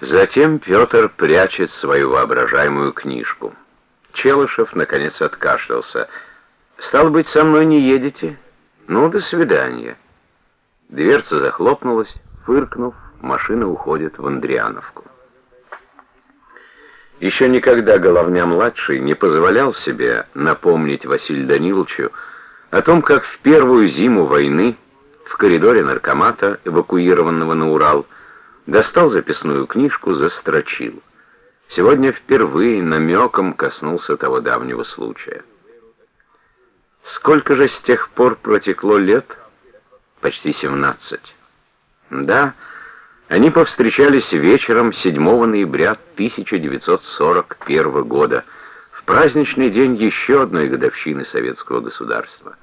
Затем Петр прячет свою воображаемую книжку. Челышев, наконец, откашлялся. «Стало быть, со мной не едете? Ну, до свидания». Дверца захлопнулась, фыркнув, машина уходит в Андриановку. Еще никогда Головня-младший не позволял себе напомнить Василию Даниловичу о том, как в первую зиму войны в коридоре наркомата, эвакуированного на Урал, достал записную книжку, застрочил. Сегодня впервые намеком коснулся того давнего случая. Сколько же с тех пор протекло лет? Почти 17. Да, они повстречались вечером 7 ноября 1941 года, в праздничный день еще одной годовщины советского государства.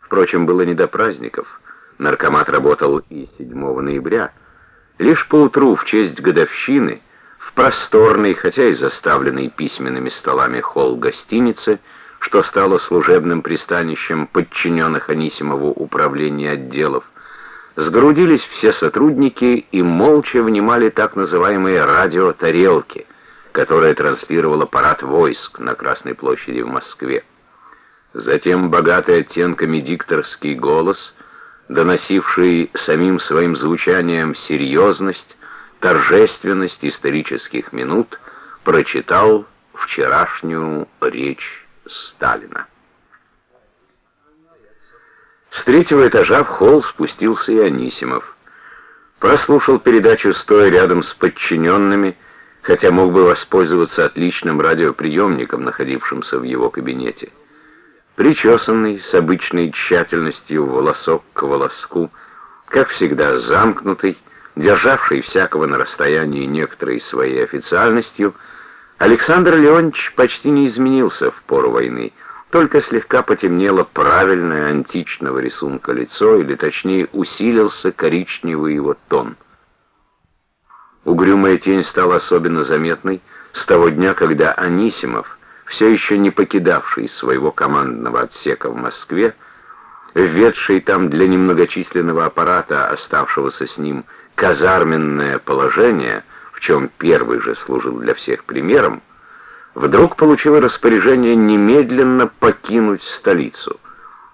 Впрочем, было не до праздников. Наркомат работал и 7 ноября. Лишь поутру, в честь годовщины, в просторный, хотя и заставленный письменными столами холл гостиницы, что стало служебным пристанищем подчиненных Анисимову управления отделов, сгрудились все сотрудники и молча внимали так называемые радиотарелки, которые транслировал аппарат войск на Красной площади в Москве. Затем богатый оттенками дикторский голос, доносивший самим своим звучанием серьезность, торжественность исторических минут, прочитал вчерашнюю речь Сталина. С третьего этажа в холл спустился и Анисимов. Прослушал передачу стоя рядом с подчиненными, хотя мог бы воспользоваться отличным радиоприемником, находившимся в его кабинете. Причесанный с обычной тщательностью волосок к волоску, как всегда замкнутый, державший всякого на расстоянии некоторой своей официальностью, Александр Леонтьевич почти не изменился в пору войны, только слегка потемнело правильное античного рисунка лицо, или точнее усилился коричневый его тон. Угрюмая тень стала особенно заметной с того дня, когда Анисимов, все еще не покидавший своего командного отсека в Москве, введший там для немногочисленного аппарата, оставшегося с ним, казарменное положение, в чем первый же служил для всех примером, вдруг получил распоряжение немедленно покинуть столицу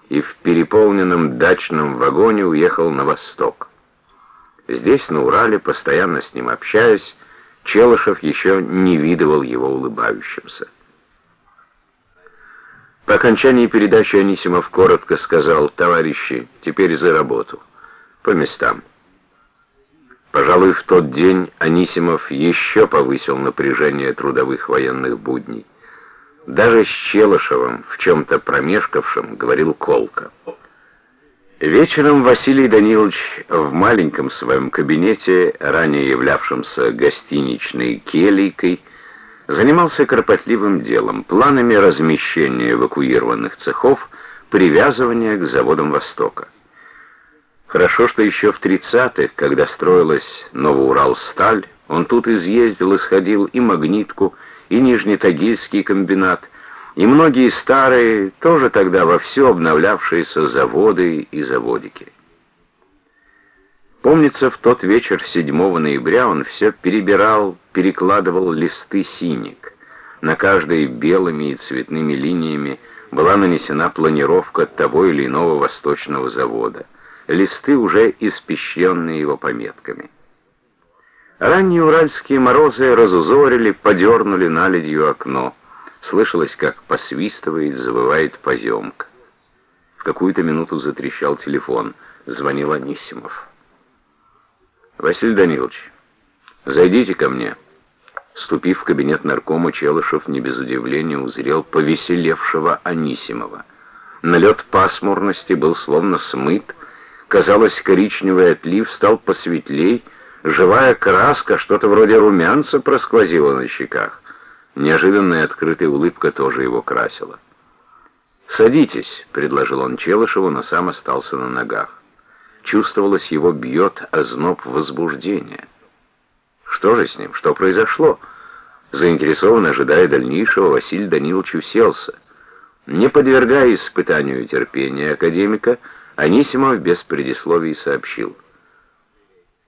и в переполненном дачном вагоне уехал на восток. Здесь, на Урале, постоянно с ним общаясь, Челышев еще не видывал его улыбающимся. По окончании передачи Анисимов коротко сказал, «Товарищи, теперь за работу. По местам». Пожалуй, в тот день Анисимов еще повысил напряжение трудовых военных будней. Даже с Челышевым, в чем-то промешкавшим, говорил Колка. Вечером Василий Данилович в маленьком своем кабинете, ранее являвшемся гостиничной келейкой, занимался кропотливым делом, планами размещения эвакуированных цехов, привязывания к заводам Востока. Хорошо, что еще в 30-х, когда строилась Новоуралсталь, он тут изъездил и сходил и Магнитку, и Нижнетагильский комбинат, и многие старые, тоже тогда вовсю обновлявшиеся заводы и заводики. Помнится, в тот вечер 7 ноября он все перебирал, перекладывал листы синик. На каждой белыми и цветными линиями была нанесена планировка того или иного восточного завода листы, уже испещренные его пометками. Ранние уральские морозы разузорили, подернули наледью окно. Слышалось, как посвистывает, завывает поземка. В какую-то минуту затрещал телефон. Звонил Анисимов. «Василий Данилович, зайдите ко мне». Ступив в кабинет наркома, Челышев не без удивления узрел повеселевшего Анисимова. Налет пасмурности был словно смыт, Казалось, коричневый отлив стал посветлей, живая краска, что-то вроде румянца просквозила на щеках. Неожиданная открытая улыбка тоже его красила. «Садитесь», — предложил он Челышеву, но сам остался на ногах. Чувствовалось, его бьет озноб возбуждения. Что же с ним? Что произошло? Заинтересованно ожидая дальнейшего, Василий Данилович уселся. Не подвергая испытанию терпения академика, Анисимов без предисловий сообщил.